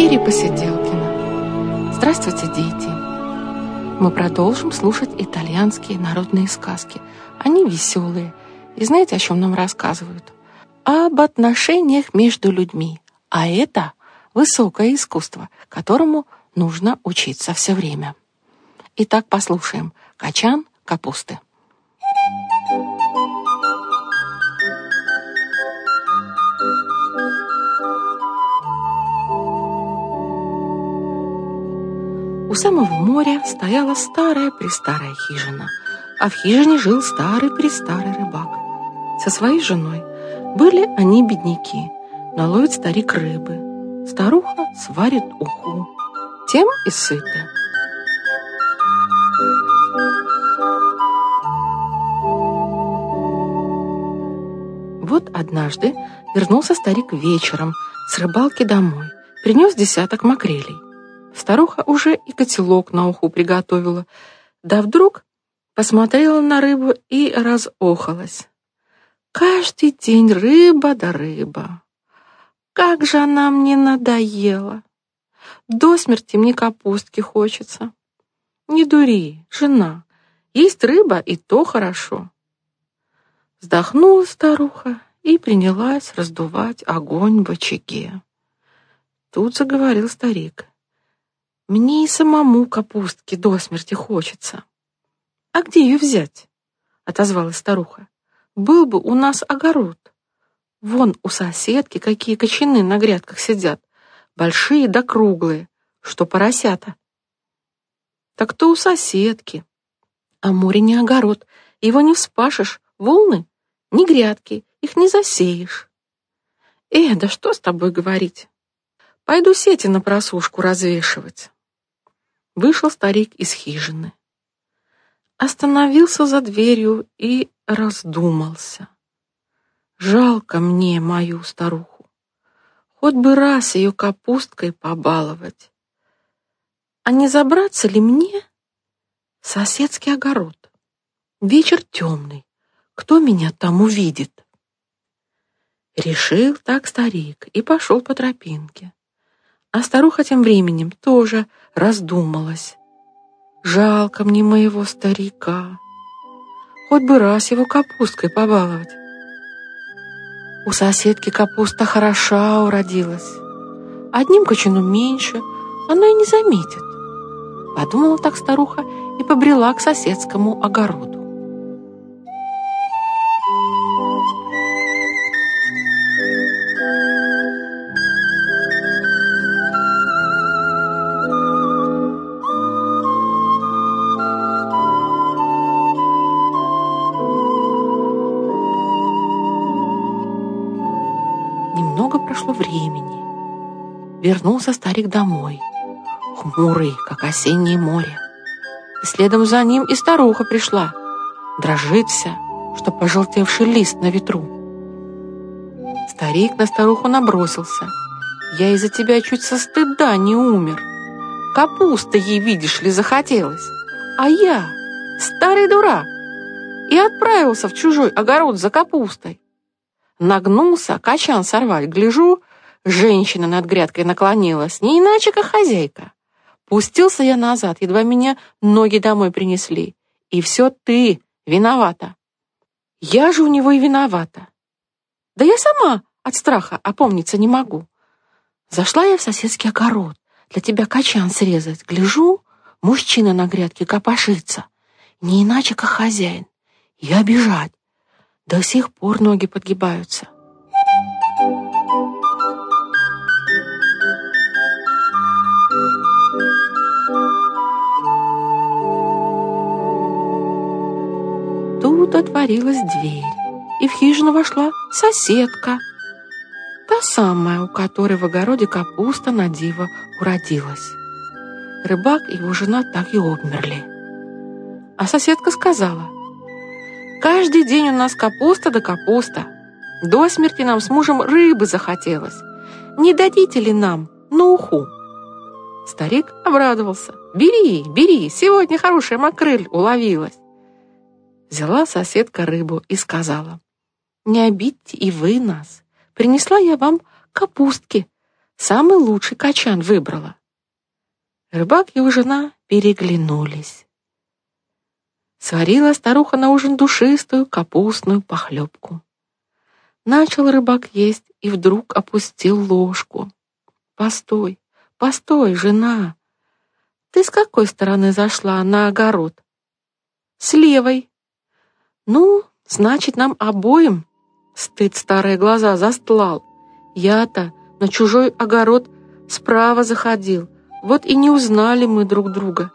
Эфире Посиделкина. Здравствуйте, дети! Мы продолжим слушать итальянские народные сказки. Они веселые. И знаете, о чем нам рассказывают? Об отношениях между людьми. А это высокое искусство, которому нужно учиться все время. Итак, послушаем. Качан капусты. У самого моря стояла старая-престарая хижина, а в хижине жил старый-престарый рыбак. Со своей женой были они бедняки, наловит старик рыбы, старуха сварит уху, тем и сыты. Вот однажды вернулся старик вечером с рыбалки домой, принес десяток макрелей. Старуха уже и котелок на уху приготовила. Да вдруг посмотрела на рыбу и разохалась. Каждый день рыба да рыба. Как же она мне надоела. До смерти мне капустки хочется. Не дури, жена. Есть рыба, и то хорошо. Вздохнула старуха и принялась раздувать огонь в очаге. Тут заговорил старик. Мне и самому капустки до смерти хочется. А где ее взять? Отозвалась старуха. Был бы у нас огород. Вон у соседки какие кочаны на грядках сидят. Большие да круглые, что поросята. Так то у соседки. А море не огород, его не вспашешь. Волны, не грядки, их не засеешь. Э, да что с тобой говорить? Пойду сети на просушку развешивать. Вышел старик из хижины. Остановился за дверью и раздумался. Жалко мне мою старуху. Хоть бы раз ее капусткой побаловать. А не забраться ли мне в соседский огород? Вечер темный. Кто меня там увидит? Решил так старик и пошел по тропинке. А старуха тем временем тоже раздумалась. Жалко мне моего старика. Хоть бы раз его капусткой побаловать. У соседки капуста хороша уродилась. Одним кочаном меньше, она и не заметит. Подумала так старуха и побрела к соседскому огороду. Вернулся старик домой, хмурый, как осеннее море. И следом за ним и старуха пришла. Дрожит вся, что пожелтевший лист на ветру. Старик на старуху набросился. «Я из-за тебя чуть со стыда не умер. Капуста ей, видишь ли, захотелось. А я, старый дурак, и отправился в чужой огород за капустой. Нагнулся, качан сорвать. Гляжу, женщина над грядкой наклонилась, не иначе, как хозяйка. Пустился я назад, едва меня ноги домой принесли. И все ты виновата. Я же у него и виновата. Да я сама от страха опомниться не могу. Зашла я в соседский огород, для тебя качан срезать. Гляжу, мужчина на грядке копошится. Не иначе, как хозяин. Я бежать. До сих пор ноги подгибаются. Тут отворилась дверь, и в хижину вошла соседка. Та самая, у которой в огороде капуста на диво уродилась. Рыбак и его жена так и обмерли. А соседка сказала — Каждый день у нас капуста да капуста. До смерти нам с мужем рыбы захотелось. Не дадите ли нам на уху?» Старик обрадовался. «Бери, бери, сегодня хорошая макрель уловилась». Взяла соседка рыбу и сказала, «Не обидьте и вы нас. Принесла я вам капустки. Самый лучший качан выбрала. Рыбак и его жена переглянулись. Сварила старуха на ужин душистую капустную похлебку. Начал рыбак есть и вдруг опустил ложку. «Постой, постой, жена! Ты с какой стороны зашла на огород?» «С левой». «Ну, значит, нам обоим стыд старые глаза застлал. Я-то на чужой огород справа заходил, вот и не узнали мы друг друга,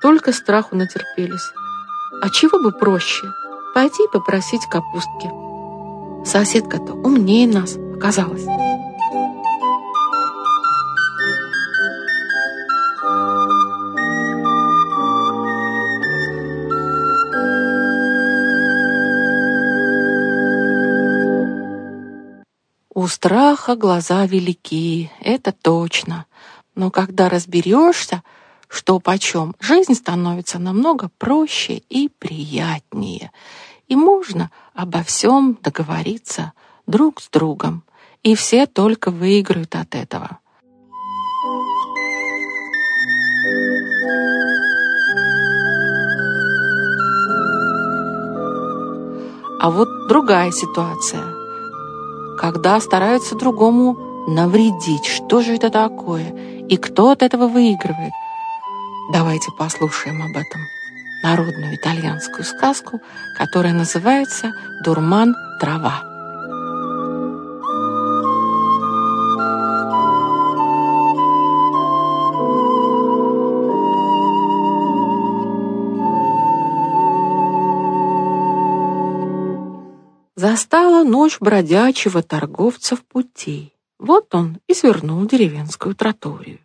только страху натерпелись». А чего бы проще? Пойти попросить капустки. Соседка-то умнее нас оказалась. У страха глаза велики, это точно. Но когда разберешься, что почем, жизнь становится намного проще и приятнее, и можно обо всем договориться друг с другом, и все только выиграют от этого. А вот другая ситуация, когда стараются другому навредить, что же это такое, и кто от этого выигрывает – Давайте послушаем об этом народную итальянскую сказку, которая называется «Дурман трава». Застала ночь бродячего торговца в пути. Вот он и свернул деревенскую троторию.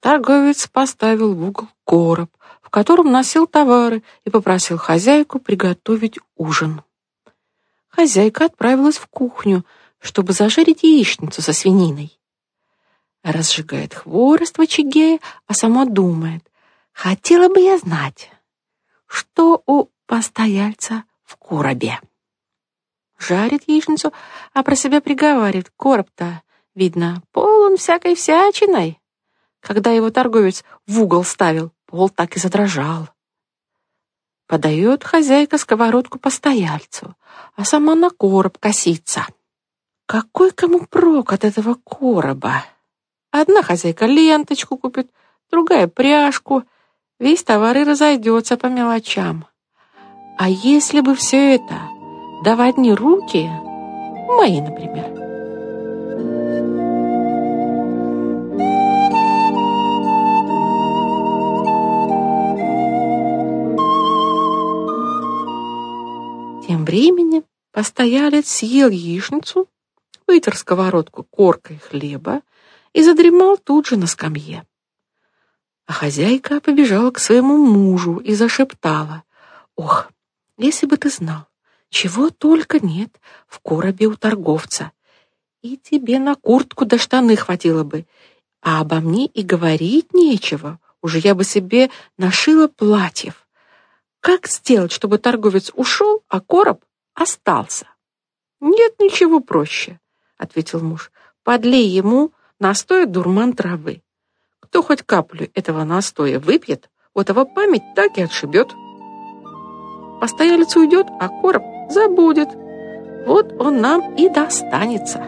Торговец поставил в угол короб, в котором носил товары, и попросил хозяйку приготовить ужин. Хозяйка отправилась в кухню, чтобы зажарить яичницу со свининой. Разжигает хворост в очаге, а сама думает, хотела бы я знать, что у постояльца в коробе. Жарит яичницу, а про себя приговаривает, короб-то, видно, полон всякой всячиной. Когда его торговец в угол ставил, пол так и задрожал. Подает хозяйка сковородку постояльцу, а сама на короб косится. Какой кому прок от этого короба? Одна хозяйка ленточку купит, другая пряжку. Весь товар и разойдется по мелочам. А если бы все это, да в одни руки, мои, например, Тем временем постоялец съел яичницу, вытер сковородку коркой хлеба и задремал тут же на скамье. А хозяйка побежала к своему мужу и зашептала. «Ох, если бы ты знал, чего только нет в коробе у торговца. И тебе на куртку до штаны хватило бы, а обо мне и говорить нечего. Уже я бы себе нашила платьев. Как сделать, чтобы торговец ушел, а короб остался? Нет ничего проще, ответил муж. Подлей ему настой дурман травы. Кто хоть каплю этого настоя выпьет, у того память так и отшибет. Постоялец уйдет, а короб забудет. Вот он нам и достанется.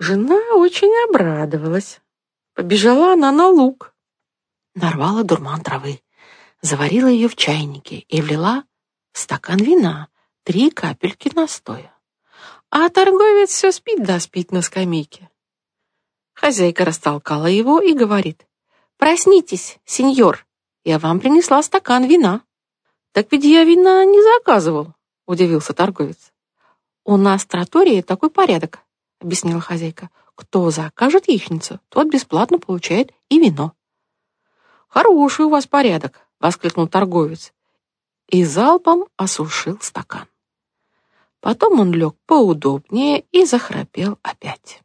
Жена очень обрадовалась. Побежала она на луг. Нарвала дурман травы, заварила ее в чайнике и влила в стакан вина три капельки настоя. А торговец все спит да спит на скамейке. Хозяйка растолкала его и говорит, «Проснитесь, сеньор, я вам принесла стакан вина». «Так ведь я вина не заказывал», — удивился торговец. «У нас в тротории такой порядок объяснила хозяйка. Кто закажет яичницу, тот бесплатно получает и вино. Хороший у вас порядок, воскликнул торговец и залпом осушил стакан. Потом он лег поудобнее и захрапел опять.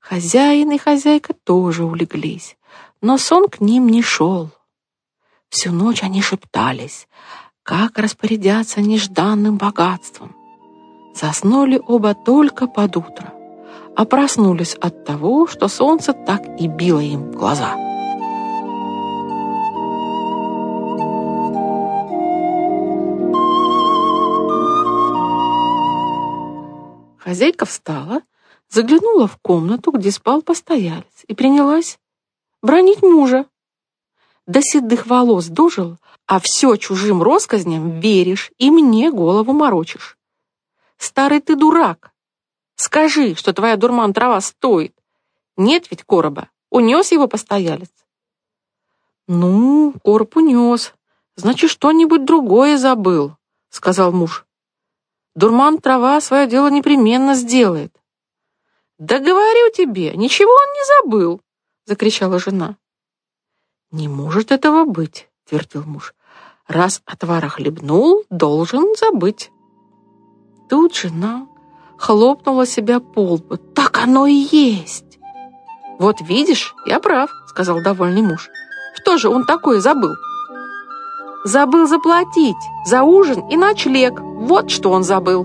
Хозяин и хозяйка тоже улеглись, но сон к ним не шел. Всю ночь они шептались, как распорядятся нежданным богатством. Заснули оба только под утро, а проснулись от того, что солнце так и било им в глаза. Хозяйка встала, заглянула в комнату, где спал постоялец, и принялась бронить мужа. До седых волос дожил, а все чужим россказням веришь и мне голову морочишь. Старый ты дурак. Скажи, что твоя дурман трава стоит. Нет ведь короба, унес его постоялец. Ну, короб унес. Значит, что-нибудь другое забыл, сказал муж. Дурман трава свое дело непременно сделает. Да говорю тебе, ничего он не забыл, закричала жена. Не может этого быть, твердил муж. Раз отвара хлебнул, должен забыть. Тут жена хлопнула себя по лбу. Так оно и есть. Вот видишь, я прав, сказал довольный муж. Что же он такое забыл? Забыл заплатить за ужин и ночлег. Вот что он забыл.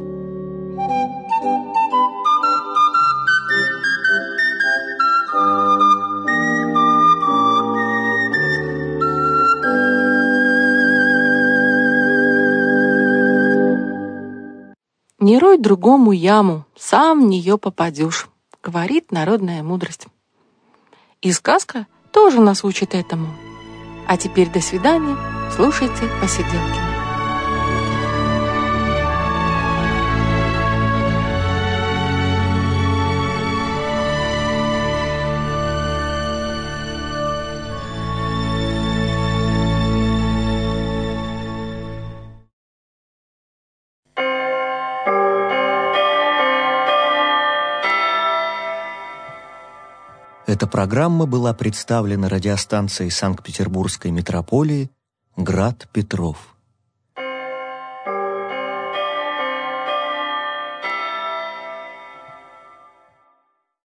Не рой другому яму, сам в нее попадешь, говорит народная мудрость. И сказка тоже нас учит этому. А теперь до свидания, слушайте посиделки. Эта программа была представлена радиостанцией Санкт-Петербургской метрополии «Град Петров».